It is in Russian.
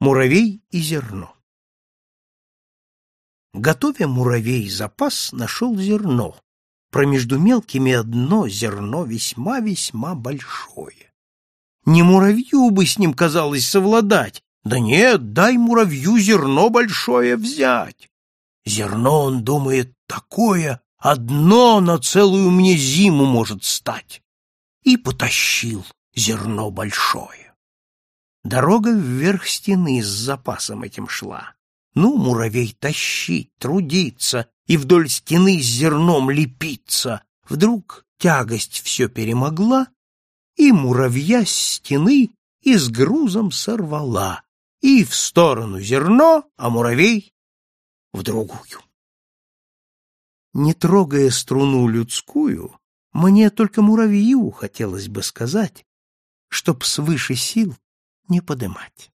Муравей и зерно. Готовя муравей запас, нашел зерно. Промежду мелкими одно зерно весьма-весьма большое. Не муравью бы с ним казалось совладать. Да нет, дай муравью зерно большое взять. Зерно, он думает, такое одно на целую мне зиму может стать. И потащил зерно большое. Дорога вверх стены с запасом этим шла. Ну, муравей, тащить, трудиться и вдоль стены с зерном лепиться. Вдруг тягость все перемогла, и муравья с стены и с грузом сорвала, и в сторону зерно, а муравей — в другую. Не трогая струну людскую, мне только муравью хотелось бы сказать, чтоб свыше сил не подымать.